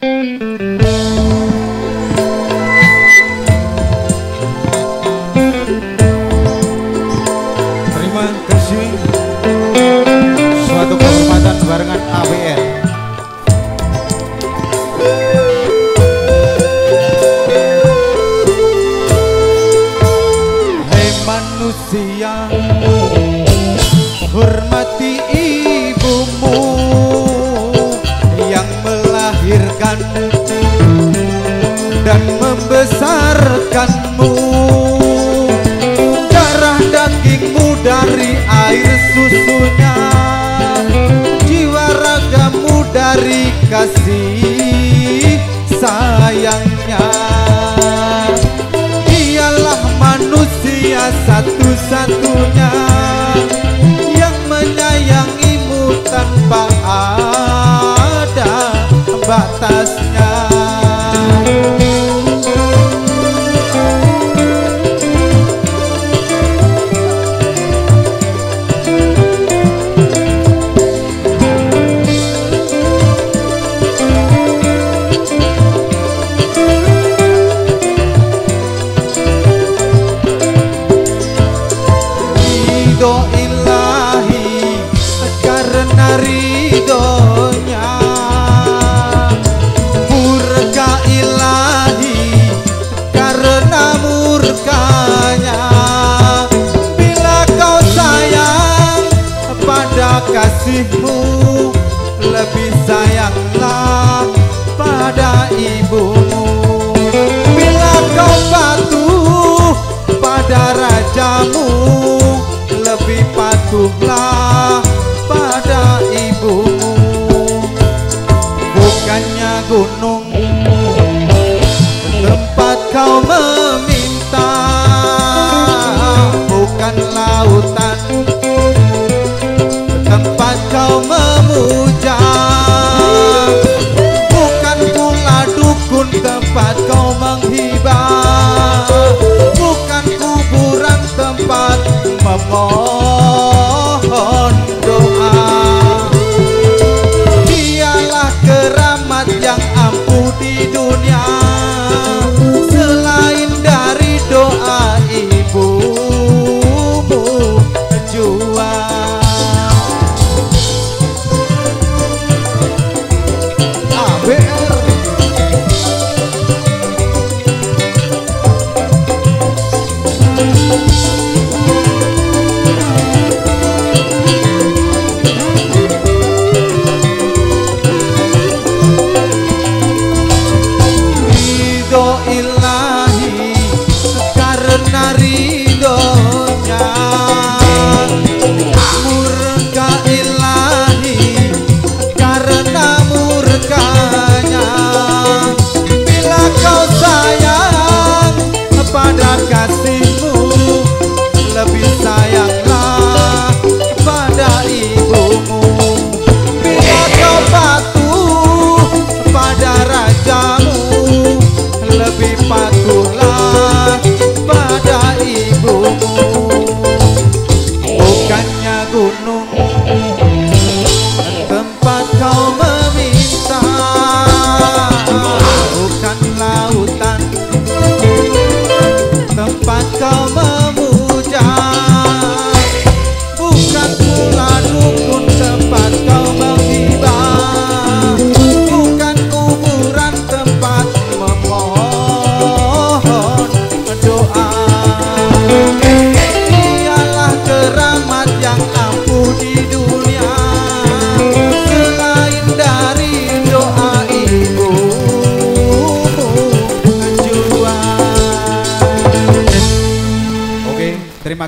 Terima kasih. Suatu kehormatan barengan AWR majikanmu Darah dagingmu dari air susunya Jiwa ragamu dari kasih sayangnya. Ialah manusia satu-satunya. ridho ilahi karena ridhonya. Murka ilahi karena murkanya. Bila kau sayang pada kasih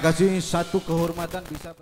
kasih satu kehormatan bisa